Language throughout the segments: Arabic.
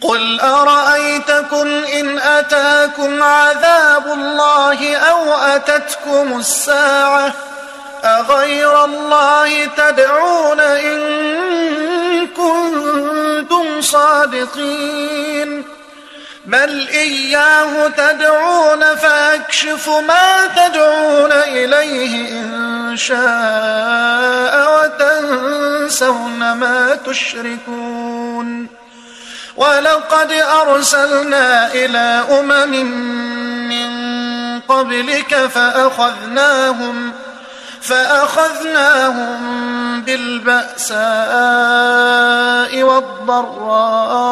قل أرأيتكم إن أتاكم عذاب الله أو أتتكم الساعة أغير الله تدعون إن كنتم صادقين بل إياه تدعون فأكشف ما تدعون إليه إن شاء وتنسون ما تشركون ولقد أرسلنا إلى أمم من قبلك فأخذناهم فأخذناهم بالبأساء والضراء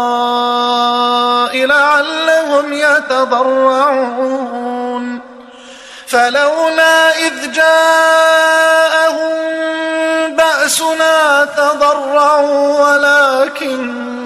لعلهم يتضرعون فلولا إذ جاءهم بأسنا تضرعوا ولكن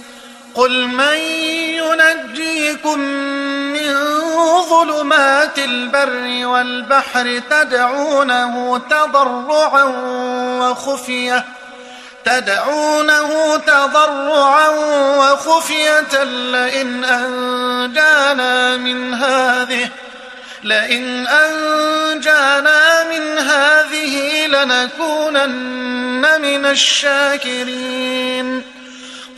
قل من ينجيكم من ظلمات البر والبحر تدعونه تضرعا وخفيه تدعونه تضرعا وخفية لئن أنجانا من هذه لئن أنجانا من هذه لنكونن من الشاكرين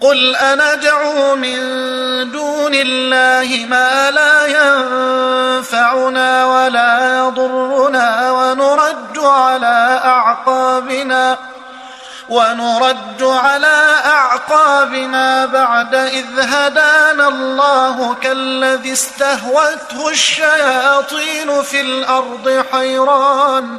قل أندعو من دون الله ما لا ينفعنا ولا يضرنا ونرد على أعقابنا ونرد على أعقابنا بعد إذ هدانا الله كالذي استهوته الشياطين في الأرض حيران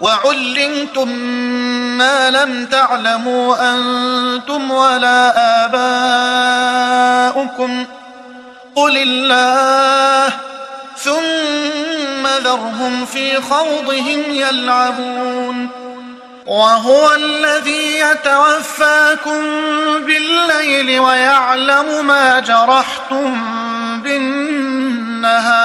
وعلمتم ما لم تعلموا أنتم ولا آباؤكم. قل الله ثم ذرهم في خوضهم يلعبون. وهو الذي يتوفاكم بالليل ويعلم ما جرحتم بالنهار.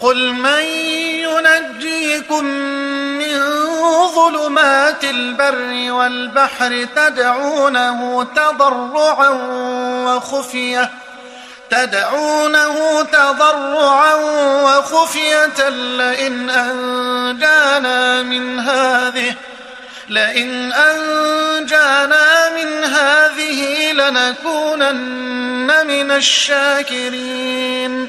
قل من ينجيكم من ظلمات البر والبحر تدعونه تضرعا وخفيه تدعونه تضرعا وخفية لئن أنجانا من هذه لئن أنجانا من هذه لنكونن من الشاكرين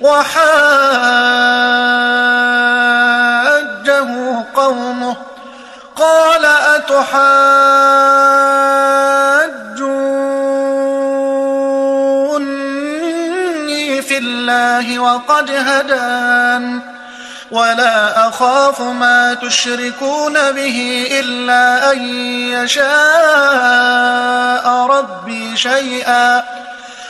وحاجه قومه قال أتحاجوني في الله وقد هدان ولا أخاف ما تشركون به إلا أن يشاء ربي شيئا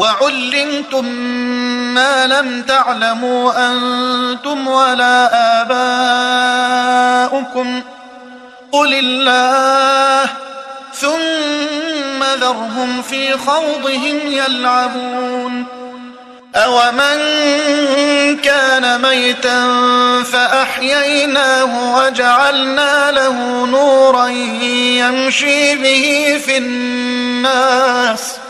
وعلمتم ما لم تعلموا أنتم ولا آباؤكم. قل الله ثم ذرهم في خوضهم يلعبون. أومن كان ميتا فأحييناه وجعلنا له نورا يمشي به في الناس ۖ.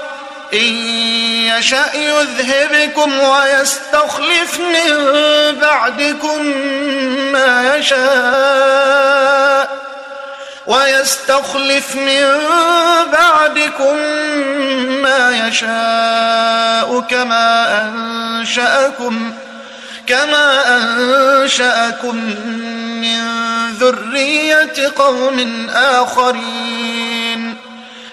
إن يشأ يذهبكم ويستخلف من بعدكم ما يشاء ويستخلف من بعدكم ما يشاء كما أنشأكم كما أنشأكم من ذرية قوم آخرين.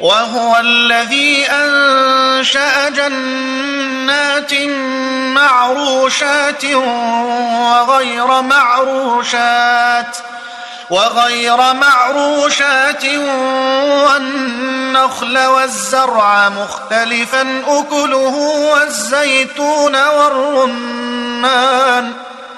وهو الذي أنشأ جنات معروشات وغير معروشات وغير معروشات والنخل والزرع مختلفا أكله والزيتون والرمان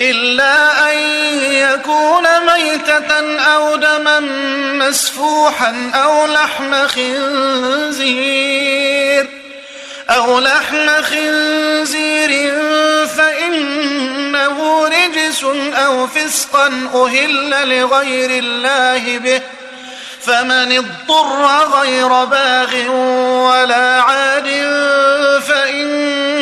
إلا أن يكون ميتة أو دما مسفوحا أو لحم خنزير أو لحم خنزير فإنه رجس أو فسقا أهل لغير الله به فمن اضطر غير باغ ولا عاد فإن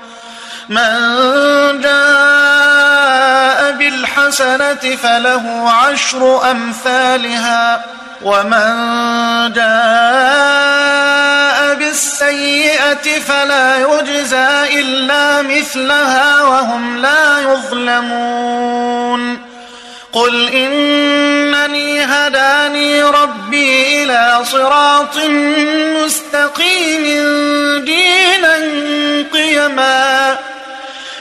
من جاء بالحسنة فله عشر أمثالها ومن جاء بالسيئة فلا يجزى إلا مثلها وهم لا يظلمون. قل إنني هداني ربي إلى صراط مستقيم دينا قيما.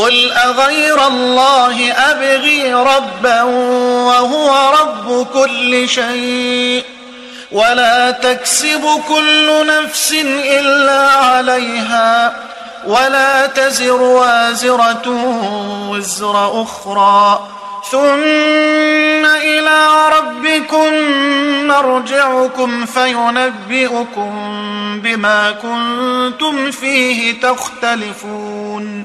قل أغير الله أبغي ربا وهو رب كل شيء ولا تكسب كل نفس إلا عليها ولا تزر وازرة وزر أخرى ثم إلى ربكم مرجعكم فينبئكم بما كنتم فيه تختلفون